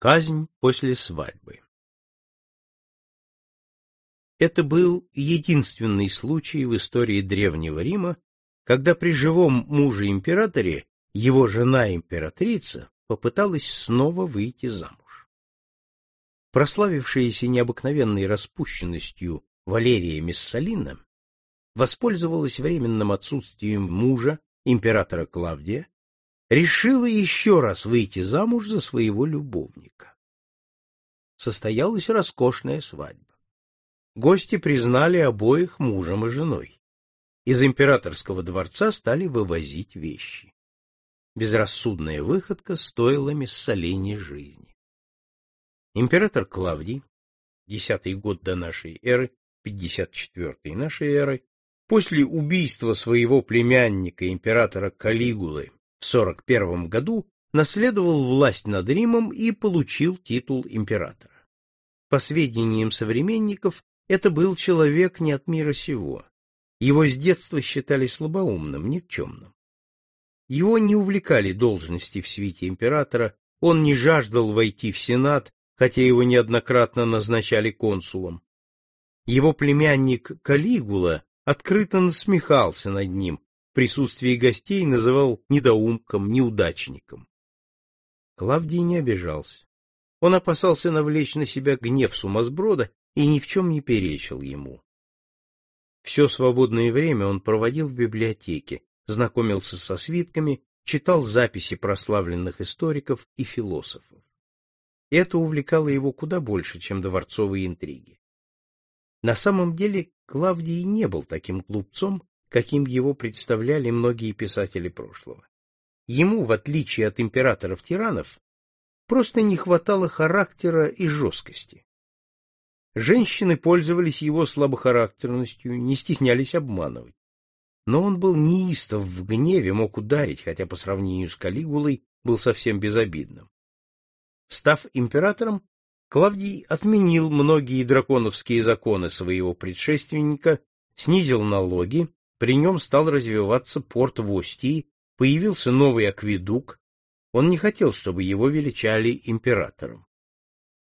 Казнь после свадьбы. Это был единственный случай в истории Древнего Рима, когда при живом муже-императоре его жена-императрица попыталась снова выйти замуж. Прославившаяся необыкновенной распущенностью Валерия Мессалина воспользовалась временным отсутствием мужа, императора Клавдия, решила еще раз выйти замуж за своего любовника. Состоялась роскошная свадьба. Гости признали обоих мужем и женой. Из императорского дворца стали вывозить вещи. Безрассудная выходка стоила Мессалине жизни. Император Клавдий, десятый год до нашей эры, 54 нашей эры, после убийства своего племянника императора Калигулы в 41 году наследовал власть над Римом и получил титул императора. По сведениям современников, это был человек не от мира сего. Его с детства считали слабоумным, никчемным. Его не увлекали должности в свите императора, он не жаждал войти в Сенат, хотя его неоднократно назначали консулом. Его племянник Калигула открыто насмехался над ним, присутствии гостей называл недоумком, неудачником. Клавдий не обижался. Он опасался навлечь на себя гнев сумасброда и ни в чем не перечил ему. Все свободное время он проводил в библиотеке, знакомился со свитками, читал записи прославленных историков и философов. Это увлекало его куда больше, чем дворцовые интриги. На самом деле Клавдий не был таким глупцом, каким его представляли многие писатели прошлого. Ему, в отличие от императоров-тиранов, просто не хватало характера и жесткости. Женщины пользовались его слабохарактерностью, не стеснялись обманывать. Но он был неистов в гневе, мог ударить, хотя по сравнению с Калигулой был совсем безобидным. Став императором, Клавдий отменил многие драконовские законы своего предшественника, снизил налоги, при нем стал развиваться порт в Остии, появился новый акведук. Он не хотел, чтобы его величали императором.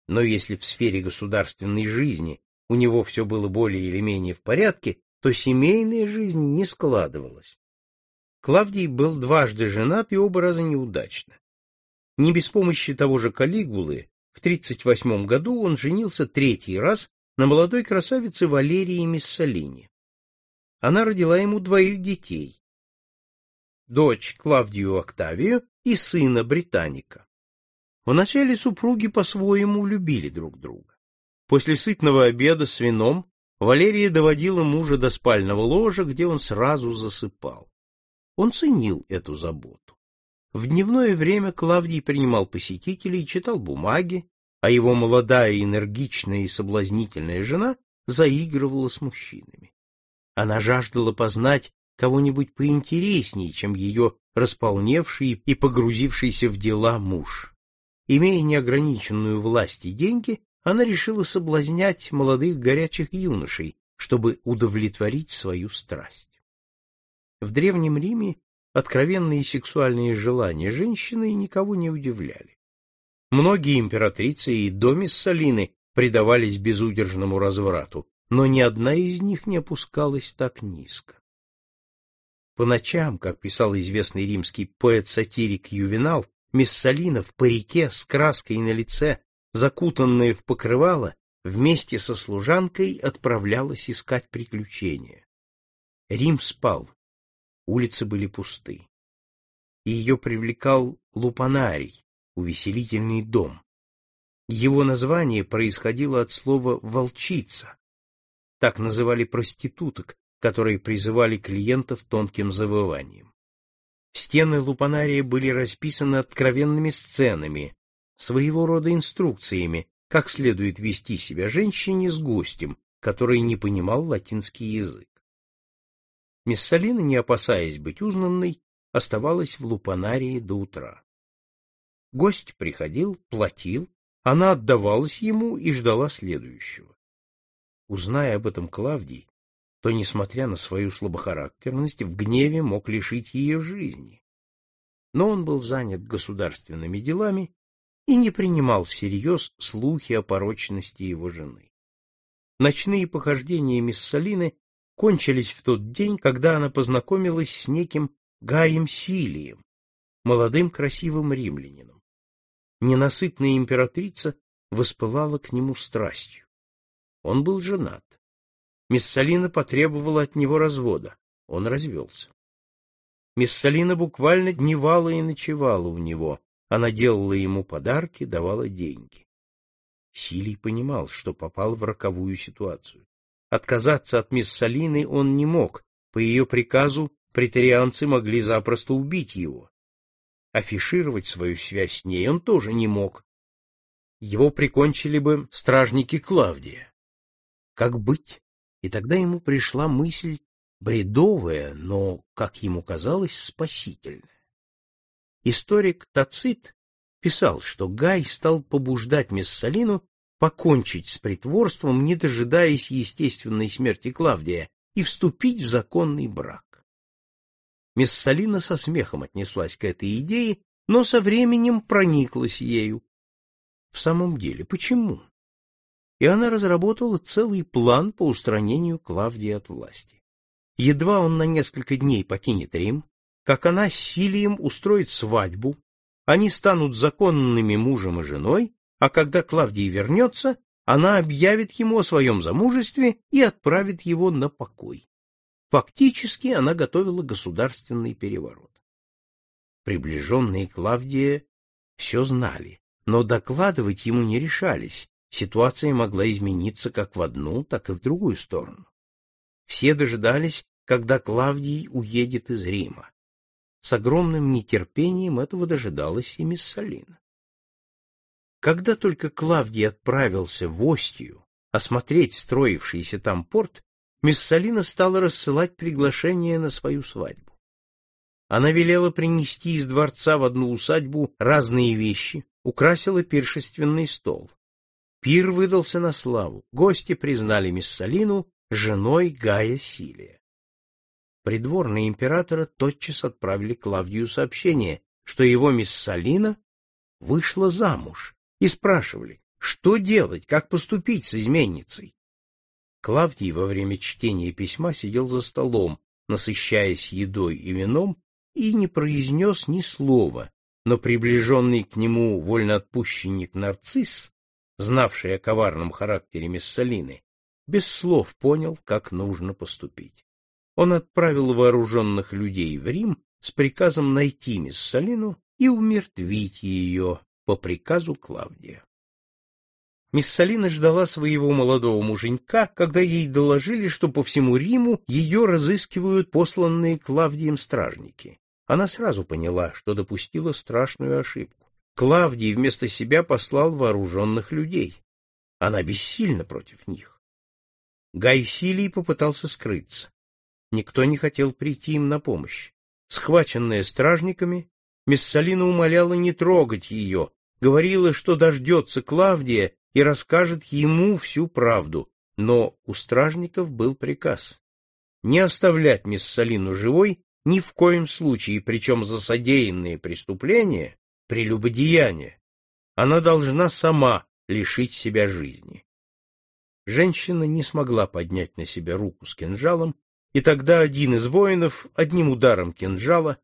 Но если в сфере государственной жизни у него все было более или менее в порядке, то семейная жизнь не складывалась. Клавдий был дважды женат и оба раза неудачно. Не без помощи того же Калигулы, в 38 году он женился третий раз на молодой красавице Валерии Миссалини. Она родила ему двоих детей. Дочь Клавдию Октавию и сына Британика. Вначале супруги по-своему любили друг друга. После сытного обеда с вином Валерия доводила мужа до спального ложа, где он сразу засыпал. Он ценил эту заботу. В дневное время Клавдий принимал посетителей, читал бумаги, а его молодая, энергичная и соблазнительная жена заигрывала с мужчинами. Она жаждала познать кого-нибудь поинтереснее, чем ее располневший и погрузившийся в дела муж. Имея неограниченную власть и деньги, она решила соблазнять молодых горячих юношей, чтобы удовлетворить свою страсть. В Древнем Риме откровенные сексуальные желания женщины никого не удивляли. Многие императрицы и до Миссалины предавались безудержному разврату, но ни одна из них не опускалась так низко. По ночам, как писал известный римский поэт-сатирик Ювенал, Миссалина в парике с краской на лице, закутанная в покрывало, вместе со служанкой отправлялась искать приключения. Рим спал, улицы были пусты. Ее привлекал лупанарий, увеселительный дом. Его название происходило от слова «волчица». Так называли проституток, которые призывали клиентов тонким завыванием. Стены лупанария были расписаны откровенными сценами, своего рода инструкциями, как следует вести себя женщине с гостем, который не понимал латинский язык. Миссалина, не опасаясь быть узнанной, оставалась в лупанарии до утра. Гость приходил, платил, она отдавалась ему и ждала следующего. Узная об этом Клавдий, то, несмотря на свою слабохарактерность, в гневе мог лишить ее жизни. Но он был занят государственными делами и не принимал всерьез слухи о порочности его жены. Ночные похождения мисс Салины кончились в тот день, когда она познакомилась с неким Гаем Силием, молодым красивым римлянином. Ненасытная императрица воспылала к нему страстью. Он был женат. Миссалина потребовала от него развода. Он развелся. Миссалина буквально дневала и ночевала у него. Она делала ему подарки, давала деньги. Силий понимал, что попал в роковую ситуацию. Отказаться от Миссалины он не мог. По ее приказу претарианцы могли запросто убить его. Афишировать свою связь с ней он тоже не мог. Его прикончили бы стражники Клавдия. Как быть? И тогда ему пришла мысль бредовая, но, как ему казалось, спасительная. Историк Тацит писал, что Гай стал побуждать Мессалину покончить с притворством, не дожидаясь естественной смерти Клавдия, и вступить в законный брак. Мессалина со смехом отнеслась к этой идее, но со временем прониклась ею. В самом деле, почему? И она разработала целый план по устранению Клавдия от власти. Едва он на несколько дней покинет Рим, как она с Силием устроит свадьбу, они станут законными мужем и женой, а когда Клавдий вернется, она объявит ему о своем замужестве и отправит его на покой. Фактически она готовила государственный переворот. Приближенные Клавдия все знали, но докладывать ему не решались, ситуация могла измениться как в одну, так и в другую сторону. Все дожидались, когда Клавдий уедет из Рима. С огромным нетерпением этого дожидалась и Миссалина. Когда только Клавдий отправился в Остию осмотреть строившийся там порт, Миссалина стала рассылать приглашения на свою свадьбу. Она велела принести из дворца в одну усадьбу разные вещи, украсила пиршественный стол. Пир выдался на славу. Гости признали Миссалину женой Гая Силия. Придворные императора тотчас отправили Клавдию сообщение, что его Миссалина вышла замуж, и спрашивали, что делать, как поступить с изменницей. Клавдий во время чтения письма сидел за столом, насыщаясь едой и вином, и не произнес ни слова, но приближенный к нему вольноотпущенник Нарцисс, знавший о коварном характере Мессалины, без слов понял, как нужно поступить. Он отправил вооруженных людей в Рим с приказом найти Мессалину и умертвить ее по приказу Клавдия. Миссалина ждала своего молодого муженька, когда ей доложили, что по всему Риму ее разыскивают посланные Клавдием стражники. Она сразу поняла, что допустила страшную ошибку. Клавдий вместо себя послал вооруженных людей. Она бессильна против них. Гай Силий попытался скрыться. Никто не хотел прийти им на помощь. Схваченная стражниками, Мессалина умоляла не трогать ее, говорила, что дождется Клавдия и расскажет ему всю правду, но у стражников был приказ не оставлять Мессалину живой ни в коем случае, причем за содеянные преступления, прелюбодеяние, она должна сама лишить себя жизни. Женщина не смогла поднять на себя руку с кинжалом, и тогда один из воинов одним ударом кинжала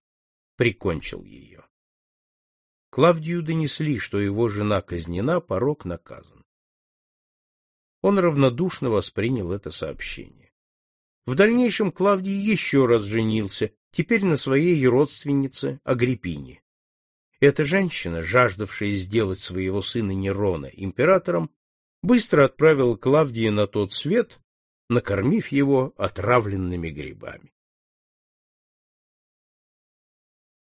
прикончил ее. Клавдию донесли, что его жена казнена, порок наказан. Он равнодушно воспринял это сообщение. В дальнейшем Клавдий еще раз женился, теперь на своей родственнице Агриппине. Эта женщина, жаждавшая сделать своего сына Нерона императором, быстро отправила Клавдия на тот свет, накормив его отравленными грибами.